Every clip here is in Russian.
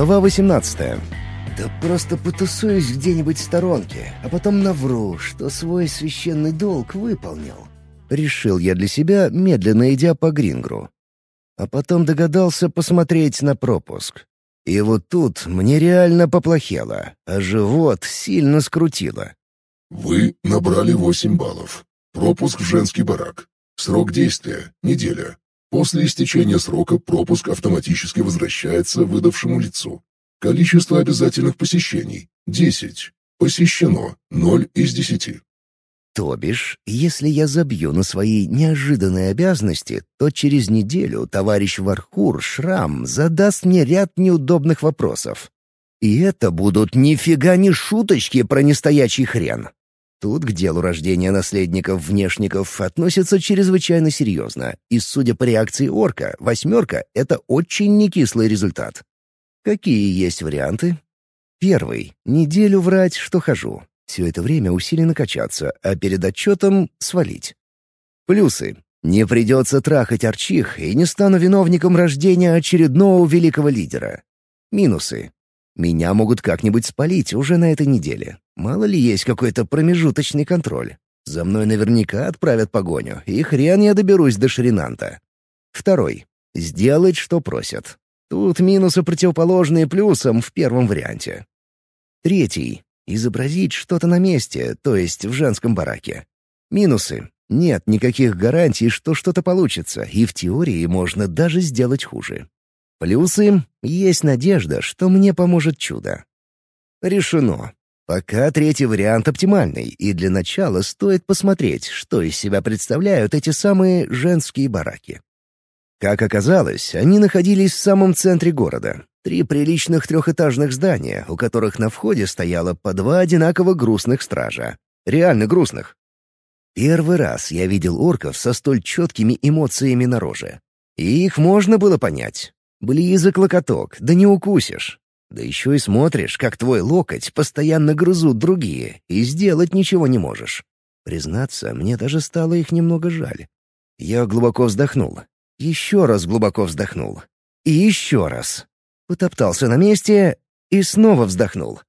Глава 18. Да просто потусуюсь где-нибудь в сторонке, а потом навру, что свой священный долг выполнил. Решил я для себя, медленно идя по Грингру. А потом догадался посмотреть на пропуск. И вот тут мне реально поплохело, а живот сильно скрутило. Вы набрали 8 баллов. Пропуск в женский барак. Срок действия — неделя. После истечения срока пропуск автоматически возвращается выдавшему лицу. Количество обязательных посещений — 10. Посещено — 0 из 10. То бишь, если я забью на свои неожиданные обязанности, то через неделю товарищ Вархур Шрам задаст мне ряд неудобных вопросов. И это будут нифига не шуточки про нестоячий хрен. Тут к делу рождения наследников-внешников относятся чрезвычайно серьезно, и, судя по реакции орка, восьмерка — это очень некислый результат. Какие есть варианты? Первый — неделю врать, что хожу. Все это время усиленно качаться, а перед отчетом — свалить. Плюсы. Не придется трахать арчих и не стану виновником рождения очередного великого лидера. Минусы. Меня могут как-нибудь спалить уже на этой неделе. Мало ли есть какой-то промежуточный контроль. За мной наверняка отправят погоню, и хрен я доберусь до Шринанта. Второй. Сделать, что просят. Тут минусы противоположные плюсам в первом варианте. Третий. Изобразить что-то на месте, то есть в женском бараке. Минусы. Нет никаких гарантий, что что-то получится, и в теории можно даже сделать хуже. Плюсы — есть надежда, что мне поможет чудо. Решено. Пока третий вариант оптимальный, и для начала стоит посмотреть, что из себя представляют эти самые женские бараки. Как оказалось, они находились в самом центре города. Три приличных трехэтажных здания, у которых на входе стояло по два одинаково грустных стража. Реально грустных. Первый раз я видел орков со столь четкими эмоциями на роже. И их можно было понять. Близок локоток, да не укусишь. Да еще и смотришь, как твой локоть постоянно грызут другие, и сделать ничего не можешь. Признаться, мне даже стало их немного жаль. Я глубоко вздохнул. Еще раз глубоко вздохнул. И еще раз. Потоптался на месте и снова вздохнул.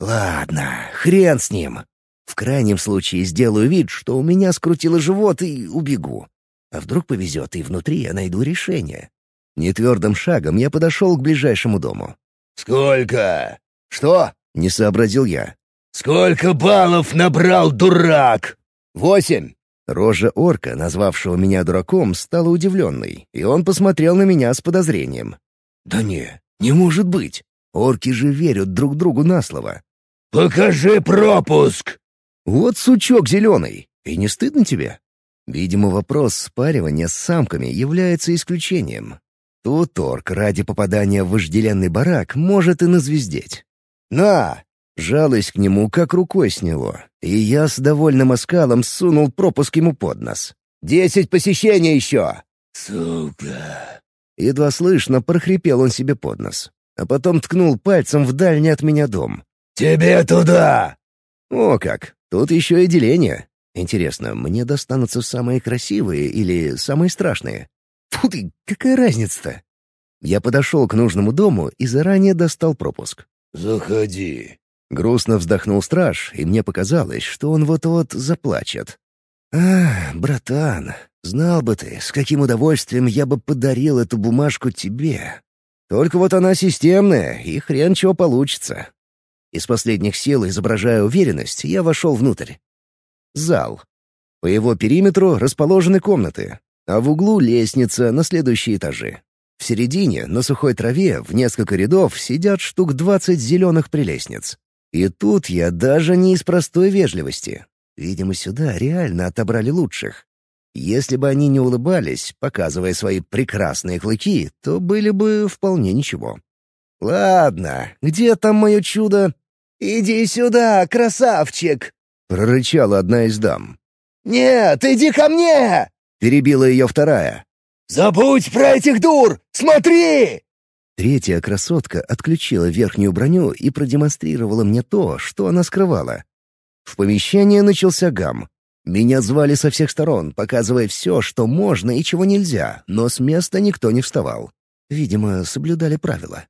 Ладно, хрен с ним. В крайнем случае сделаю вид, что у меня скрутило живот и убегу. А вдруг повезет, и внутри я найду решение. Нетвердым шагом я подошел к ближайшему дому. «Сколько?» «Что?» — не сообразил я. «Сколько баллов набрал дурак?» «Восемь». Рожа орка, назвавшего меня дураком, стала удивленной, и он посмотрел на меня с подозрением. «Да не, не может быть. Орки же верят друг другу на слово». «Покажи пропуск!» «Вот сучок зеленый. И не стыдно тебе?» Видимо, вопрос спаривания с самками является исключением. Тут орк ради попадания в вожделенный барак может и назвездеть. «На!» Жалость к нему как рукой сняло, и я с довольным оскалом сунул пропуск ему под нос. «Десять посещений еще!» «Сука!» Едва слышно прохрипел он себе под нос, а потом ткнул пальцем в дальний от меня дом. «Тебе туда!» «О как! Тут еще и деление. Интересно, мне достанутся самые красивые или самые страшные?» Фу ты, какая разница-то? Я подошел к нужному дому и заранее достал пропуск. «Заходи». Грустно вздохнул страж, и мне показалось, что он вот-вот заплачет. «А, братан, знал бы ты, с каким удовольствием я бы подарил эту бумажку тебе. Только вот она системная, и хрен чего получится». Из последних сил, изображая уверенность, я вошел внутрь. Зал. По его периметру расположены комнаты, а в углу лестница на следующие этажи. В середине, на сухой траве, в несколько рядов сидят штук двадцать зеленых прелестниц. И тут я даже не из простой вежливости. Видимо, сюда реально отобрали лучших. Если бы они не улыбались, показывая свои прекрасные клыки, то были бы вполне ничего. «Ладно, где там мое чудо?» «Иди сюда, красавчик!» — прорычала одна из дам. «Нет, иди ко мне!» Перебила ее вторая. «Забудь про этих дур! Смотри!» Третья красотка отключила верхнюю броню и продемонстрировала мне то, что она скрывала. В помещении начался гам. Меня звали со всех сторон, показывая все, что можно и чего нельзя, но с места никто не вставал. Видимо, соблюдали правила.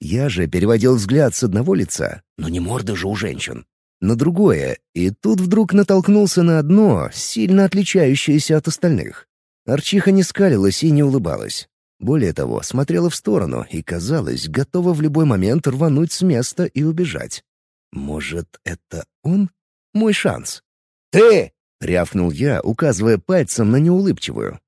Я же переводил взгляд с одного лица, но не морды же у женщин, на другое, и тут вдруг натолкнулся на одно, сильно отличающееся от остальных. Арчиха не скалилась и не улыбалась. Более того, смотрела в сторону и, казалось, готова в любой момент рвануть с места и убежать. Может, это он? Мой шанс. «Ты!» — рявкнул я, указывая пальцем на неулыбчивую.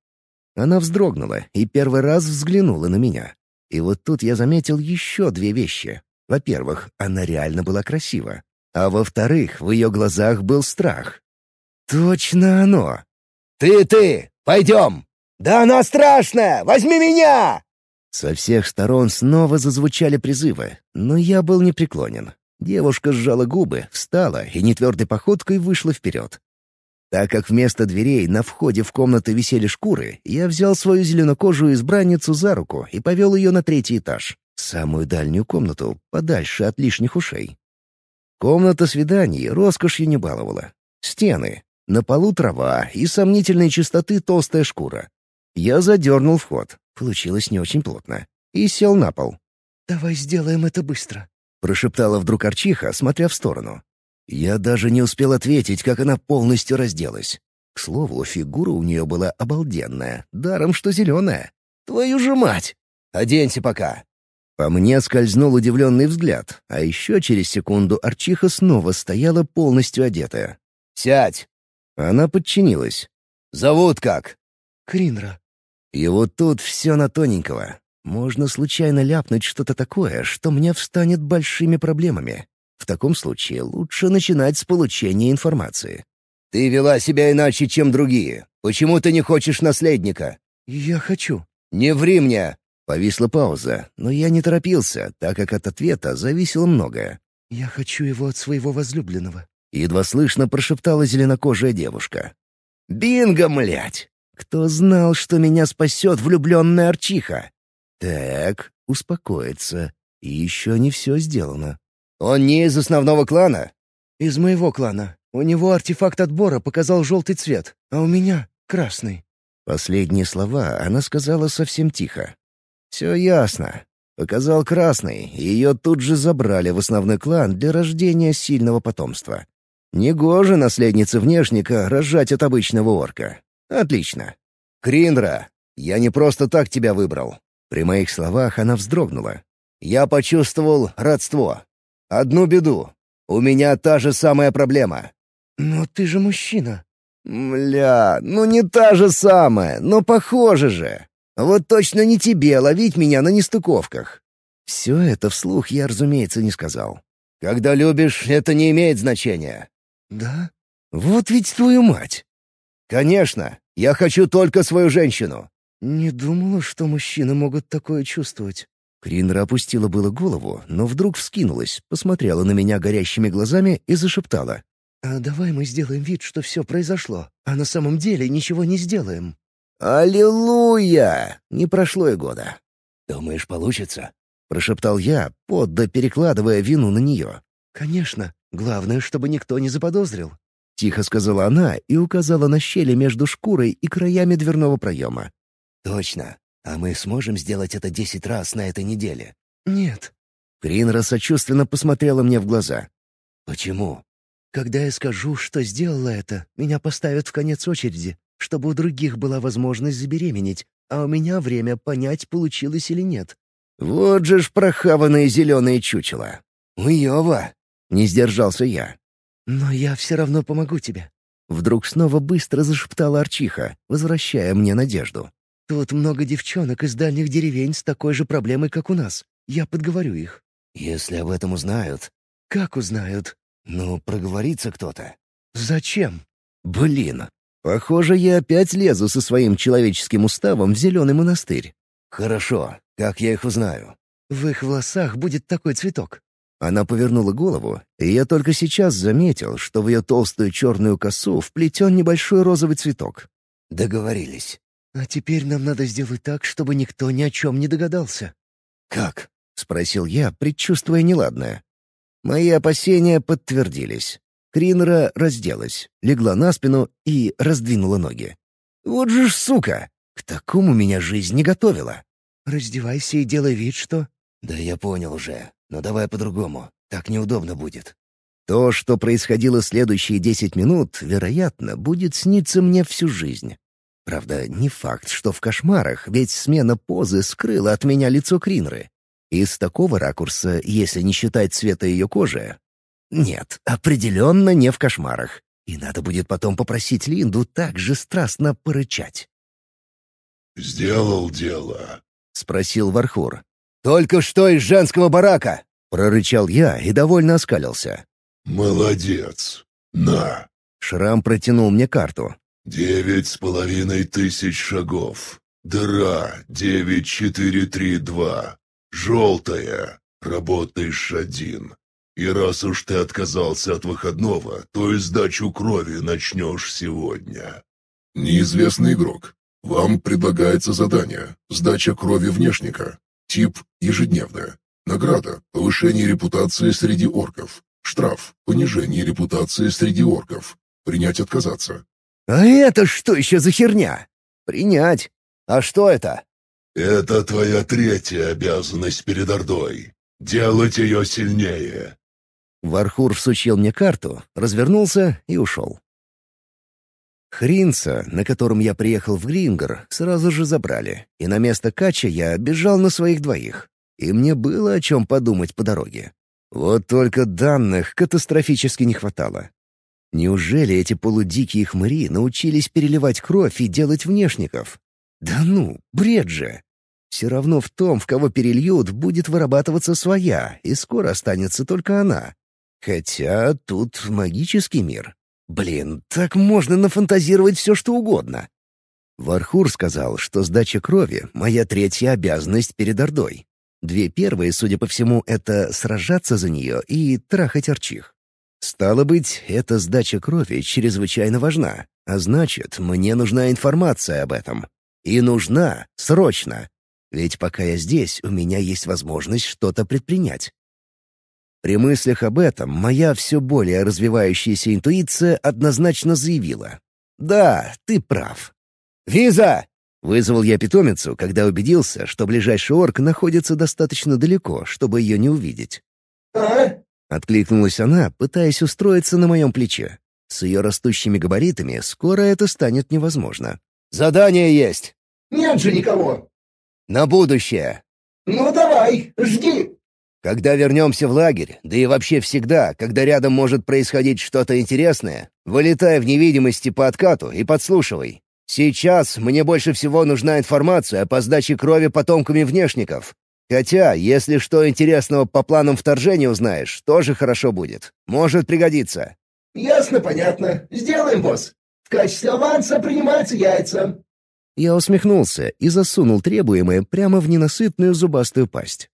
Она вздрогнула и первый раз взглянула на меня. И вот тут я заметил еще две вещи. Во-первых, она реально была красива. А во-вторых, в ее глазах был страх. Точно оно. «Ты, ты! Пойдем! Да она страшная! Возьми меня!» Со всех сторон снова зазвучали призывы, но я был непреклонен. Девушка сжала губы, встала и нетвердой походкой вышла вперед. Так как вместо дверей на входе в комнаты висели шкуры, я взял свою зеленокожую избранницу за руку и повел ее на третий этаж, самую дальнюю комнату, подальше от лишних ушей. Комната свиданий роскошью не баловала. Стены, на полу трава и сомнительной чистоты толстая шкура. Я задернул вход, получилось не очень плотно, и сел на пол. «Давай сделаем это быстро», — прошептала вдруг Арчиха, смотря в сторону. Я даже не успел ответить, как она полностью разделась. К слову, фигура у нее была обалденная, даром что зеленая. Твою же мать! Оденься пока. По мне скользнул удивленный взгляд, а еще через секунду Арчиха снова стояла полностью одетая. «Сядь!» Она подчинилась. «Зовут как?» «Кринра». И вот тут все на тоненького. Можно случайно ляпнуть что-то такое, что мне встанет большими проблемами. В таком случае лучше начинать с получения информации. «Ты вела себя иначе, чем другие. Почему ты не хочешь наследника?» «Я хочу». «Не ври мне!» Повисла пауза, но я не торопился, так как от ответа зависело многое. «Я хочу его от своего возлюбленного», — едва слышно прошептала зеленокожая девушка. «Бинго, млять! Кто знал, что меня спасет влюбленная Арчиха?» «Так, успокоиться. И еще не все сделано. «Он не из основного клана?» «Из моего клана. У него артефакт отбора показал желтый цвет, а у меня — красный». Последние слова она сказала совсем тихо. «Все ясно. Показал красный, и ее тут же забрали в основной клан для рождения сильного потомства. Негоже наследнице внешника рожать от обычного орка. Отлично. Криндра, я не просто так тебя выбрал». При моих словах она вздрогнула. «Я почувствовал родство. Одну беду. У меня та же самая проблема. Но ты же мужчина. Мля, ну не та же самая, но похоже же. Вот точно не тебе ловить меня на нестыковках. Все это вслух я, разумеется, не сказал. Когда любишь, это не имеет значения. Да? Вот ведь твою мать. Конечно, я хочу только свою женщину. Не думала, что мужчины могут такое чувствовать. Кринра опустила было голову, но вдруг вскинулась, посмотрела на меня горящими глазами и зашептала. «А давай мы сделаем вид, что все произошло, а на самом деле ничего не сделаем». «Аллилуйя!» Не прошло и года. «Думаешь, получится?» — прошептал я, подда перекладывая вину на нее. «Конечно. Главное, чтобы никто не заподозрил». Тихо сказала она и указала на щели между шкурой и краями дверного проема. «Точно. А мы сможем сделать это десять раз на этой неделе?» «Нет». Кринра сочувственно посмотрела мне в глаза. «Почему?» «Когда я скажу, что сделала это, меня поставят в конец очереди, чтобы у других была возможность забеременеть, а у меня время понять, получилось или нет». «Вот же ж прохаванные зеленые чучела!» «Уёва!» — не сдержался я. «Но я все равно помогу тебе». Вдруг снова быстро зашептала Арчиха, возвращая мне надежду. Тут много девчонок из дальних деревень с такой же проблемой, как у нас. Я подговорю их». «Если об этом узнают...» «Как узнают?» «Ну, проговорится кто-то». «Зачем?» «Блин, похоже, я опять лезу со своим человеческим уставом в зеленый монастырь». «Хорошо, как я их узнаю?» «В их волосах будет такой цветок». Она повернула голову, и я только сейчас заметил, что в ее толстую черную косу вплетен небольшой розовый цветок. Договорились. «А теперь нам надо сделать так, чтобы никто ни о чем не догадался». «Как?» — спросил я, предчувствуя неладное. Мои опасения подтвердились. Кринера разделась, легла на спину и раздвинула ноги. «Вот же ж сука! К такому меня жизнь не готовила!» «Раздевайся и делай вид, что...» «Да я понял уже, но давай по-другому. Так неудобно будет». То, что происходило следующие десять минут, вероятно, будет сниться мне всю жизнь. Правда, не факт, что в кошмарах, ведь смена позы скрыла от меня лицо Кринры. Из такого ракурса, если не считать цвета ее кожи... Нет, определенно не в кошмарах. И надо будет потом попросить Линду так же страстно порычать. «Сделал дело», — спросил Вархур. «Только что из женского барака!» — прорычал я и довольно оскалился. «Молодец! На!» Шрам протянул мне карту. «Девять с половиной тысяч шагов. Дыра девять четыре три два. Желтая. Работаешь один. И раз уж ты отказался от выходного, то и сдачу крови начнешь сегодня». «Неизвестный игрок. Вам предлагается задание. Сдача крови внешника. Тип ежедневная. Награда – повышение репутации среди орков. Штраф – понижение репутации среди орков. Принять отказаться. «А это что еще за херня?» «Принять. А что это?» «Это твоя третья обязанность перед Ордой. Делать ее сильнее». Вархур всучил мне карту, развернулся и ушел. Хринца, на котором я приехал в Грингер, сразу же забрали, и на место Кача я бежал на своих двоих. И мне было о чем подумать по дороге. Вот только данных катастрофически не хватало. Неужели эти полудикие хмыри научились переливать кровь и делать внешников? Да ну, бред же! Все равно в том, в кого перельют, будет вырабатываться своя, и скоро останется только она. Хотя тут магический мир. Блин, так можно нафантазировать все, что угодно. Вархур сказал, что сдача крови — моя третья обязанность перед Ордой. Две первые, судя по всему, это сражаться за нее и трахать арчих. Стало быть, эта сдача крови чрезвычайно важна, а значит, мне нужна информация об этом. И нужна срочно. Ведь пока я здесь, у меня есть возможность что-то предпринять. При мыслях об этом моя все более развивающаяся интуиция однозначно заявила. «Да, ты прав». «Виза!» — вызвал я питомицу, когда убедился, что ближайший орк находится достаточно далеко, чтобы ее не увидеть. «А?» — откликнулась она, пытаясь устроиться на моем плече. С ее растущими габаритами скоро это станет невозможно. «Задание есть!» «Нет же никого!» «На будущее!» «Ну давай, жди!» Когда вернемся в лагерь, да и вообще всегда, когда рядом может происходить что-то интересное, вылетай в невидимости по откату и подслушивай. Сейчас мне больше всего нужна информация по сдаче крови потомками внешников. Хотя, если что интересного по планам вторжения узнаешь, тоже хорошо будет. Может пригодиться. «Ясно, понятно. Сделаем, босс. В качестве аванса принимаются яйца». Я усмехнулся и засунул требуемое прямо в ненасытную зубастую пасть.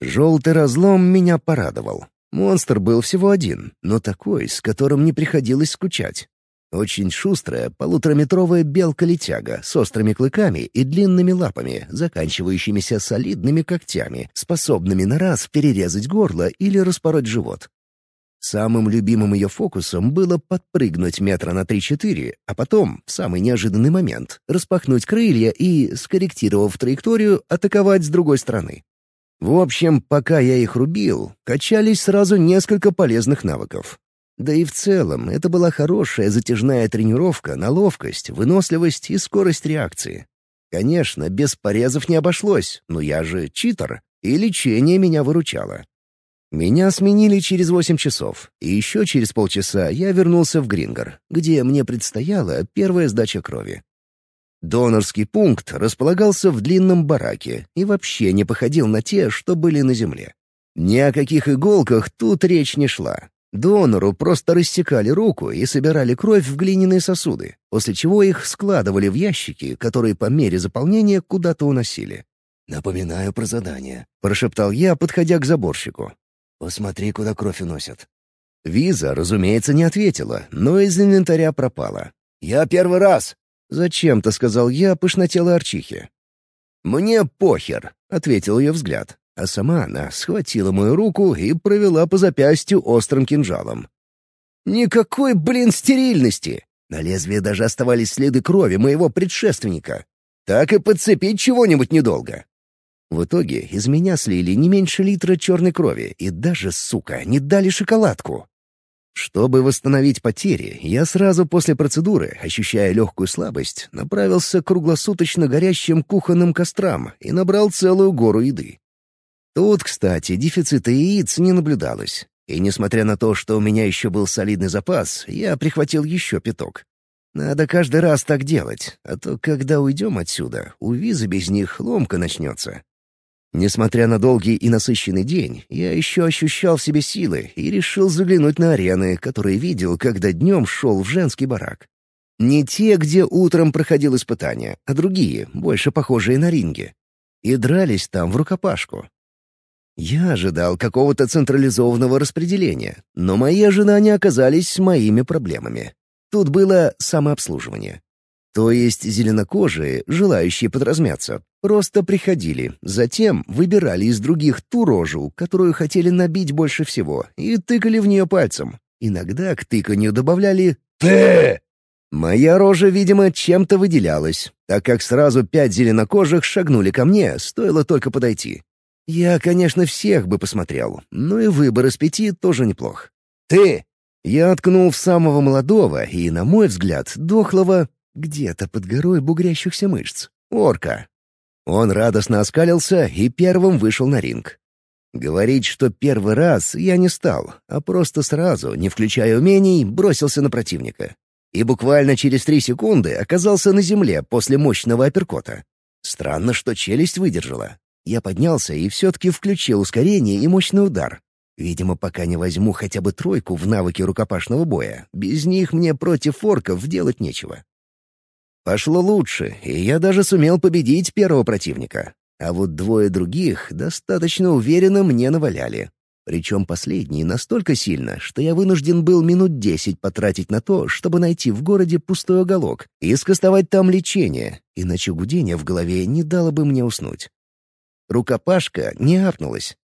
Желтый разлом меня порадовал. Монстр был всего один, но такой, с которым не приходилось скучать. Очень шустрая полутораметровая белка-летяга с острыми клыками и длинными лапами, заканчивающимися солидными когтями, способными на раз перерезать горло или распороть живот. Самым любимым ее фокусом было подпрыгнуть метра на три-четыре, а потом, в самый неожиданный момент, распахнуть крылья и, скорректировав траекторию, атаковать с другой стороны. В общем, пока я их рубил, качались сразу несколько полезных навыков. Да и в целом, это была хорошая затяжная тренировка на ловкость, выносливость и скорость реакции. Конечно, без порезов не обошлось, но я же читер, и лечение меня выручало. Меня сменили через восемь часов, и еще через полчаса я вернулся в Грингер, где мне предстояла первая сдача крови. Донорский пункт располагался в длинном бараке и вообще не походил на те, что были на земле. Ни о каких иголках тут речь не шла. Донору просто рассекали руку и собирали кровь в глиняные сосуды, после чего их складывали в ящики, которые по мере заполнения куда-то уносили. «Напоминаю про задание», — прошептал я, подходя к заборщику. «Посмотри, куда кровь уносят». Виза, разумеется, не ответила, но из инвентаря пропала. «Я первый раз!» — зачем-то сказал я пышнотелой арчихе. «Мне похер», — ответил ее взгляд, а сама она схватила мою руку и провела по запястью острым кинжалом. «Никакой, блин, стерильности!» На лезвии даже оставались следы крови моего предшественника. Так и подцепить чего-нибудь недолго. В итоге из меня слили не меньше литра черной крови и даже, сука, не дали шоколадку. Чтобы восстановить потери, я сразу после процедуры, ощущая легкую слабость, направился к круглосуточно горящим кухонным кострам и набрал целую гору еды. Тут, кстати, дефицита яиц не наблюдалось. И несмотря на то, что у меня еще был солидный запас, я прихватил еще пяток. Надо каждый раз так делать, а то, когда уйдем отсюда, у визы без них ломка начнется. Несмотря на долгий и насыщенный день, я еще ощущал в себе силы и решил заглянуть на арены, которые видел, когда днем шел в женский барак. Не те, где утром проходил испытание, а другие, больше похожие на ринги. И дрались там в рукопашку. Я ожидал какого-то централизованного распределения, но мои ожидания оказались моими проблемами. Тут было самообслуживание. То есть зеленокожие, желающие подразмяться, просто приходили, затем выбирали из других ту рожу, которую хотели набить больше всего, и тыкали в нее пальцем. Иногда к тыканью добавляли «Ты!». Моя рожа, видимо, чем-то выделялась, так как сразу пять зеленокожих шагнули ко мне, стоило только подойти. Я, конечно, всех бы посмотрел, но и выбор из пяти тоже неплох. «Ты!» Я откнул в самого молодого и, на мой взгляд, дохлого где-то под горой бугрящихся мышц. Орка. Он радостно оскалился и первым вышел на ринг. Говорить, что первый раз, я не стал, а просто сразу, не включая умений, бросился на противника. И буквально через три секунды оказался на земле после мощного апперкота. Странно, что челюсть выдержала. Я поднялся и все-таки включил ускорение и мощный удар. Видимо, пока не возьму хотя бы тройку в навыке рукопашного боя, без них мне против орков делать нечего. Пошло лучше, и я даже сумел победить первого противника. А вот двое других достаточно уверенно мне наваляли. Причем последний настолько сильно, что я вынужден был минут десять потратить на то, чтобы найти в городе пустой уголок и скостовать там лечение, иначе гудение в голове не дало бы мне уснуть. Рукопашка не апнулась.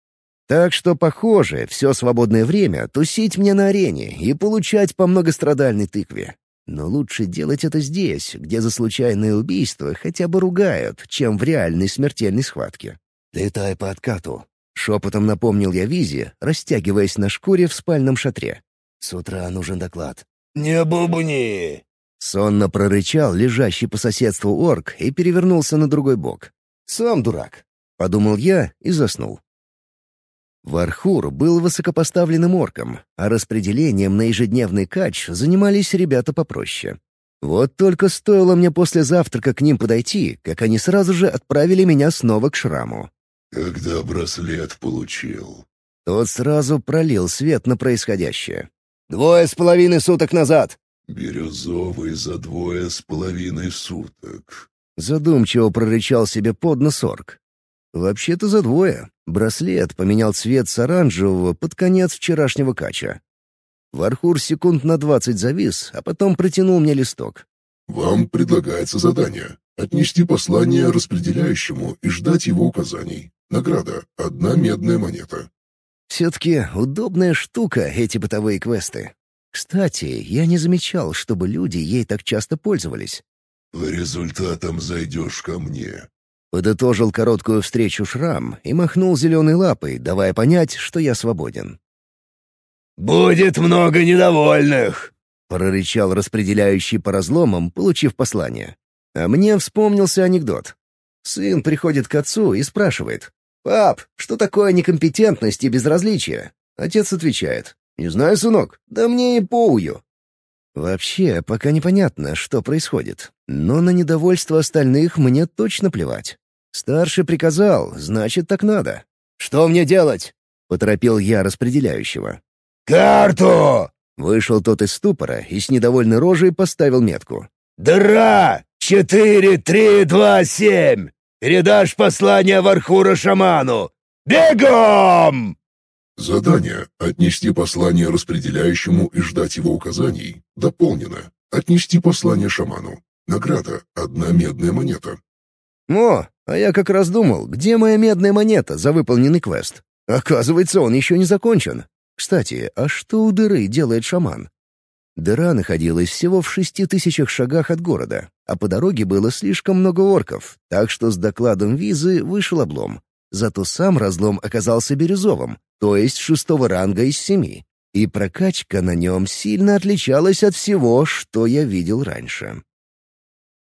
Так что, похоже, все свободное время тусить мне на арене и получать по многострадальной тыкве. Но лучше делать это здесь, где за случайное убийство хотя бы ругают, чем в реальной смертельной схватке. «Летай по откату», — шепотом напомнил я Визе, растягиваясь на шкуре в спальном шатре. «С утра нужен доклад». «Не бубни!» Сонно прорычал лежащий по соседству орк и перевернулся на другой бок. «Сам дурак», — подумал я и заснул. Вархур был высокопоставленным орком, а распределением на ежедневный кач занимались ребята попроще. Вот только стоило мне после завтрака к ним подойти, как они сразу же отправили меня снова к шраму. «Когда браслет получил?» Тот сразу пролил свет на происходящее. «Двое с половиной суток назад!» «Бирюзовый за двое с половиной суток», — задумчиво прорычал себе под нос орк. «Вообще-то за двое. Браслет поменял цвет с оранжевого под конец вчерашнего кача. Вархур секунд на двадцать завис, а потом протянул мне листок. «Вам предлагается задание. Отнести послание распределяющему и ждать его указаний. Награда — одна медная монета». Все-таки удобная штука эти бытовые квесты. Кстати, я не замечал, чтобы люди ей так часто пользовались. «По результатам зайдешь ко мне. Подытожил короткую встречу Шрам и махнул зеленой лапой, давая понять, что я свободен. «Будет много недовольных!» — прорычал распределяющий по разломам, получив послание. А мне вспомнился анекдот. Сын приходит к отцу и спрашивает. «Пап, что такое некомпетентность и безразличие?» Отец отвечает. «Не знаю, сынок, да мне и поую». Вообще, пока непонятно, что происходит, но на недовольство остальных мне точно плевать. Старший приказал, значит, так надо. «Что мне делать?» — поторопил я распределяющего. «Карту!» — вышел тот из ступора и с недовольной рожей поставил метку. «Дыра! Четыре, три, два, семь! Передашь послание Вархура-шаману! Бегом!» Задание «Отнести послание распределяющему и ждать его указаний» дополнено. «Отнести послание шаману». Награда — одна медная монета. «О, а я как раз думал, где моя медная монета за выполненный квест? Оказывается, он еще не закончен. Кстати, а что у дыры делает шаман? Дыра находилась всего в шести тысячах шагах от города, а по дороге было слишком много орков, так что с докладом визы вышел облом. Зато сам разлом оказался бирюзовым, то есть шестого ранга из семи. И прокачка на нем сильно отличалась от всего, что я видел раньше.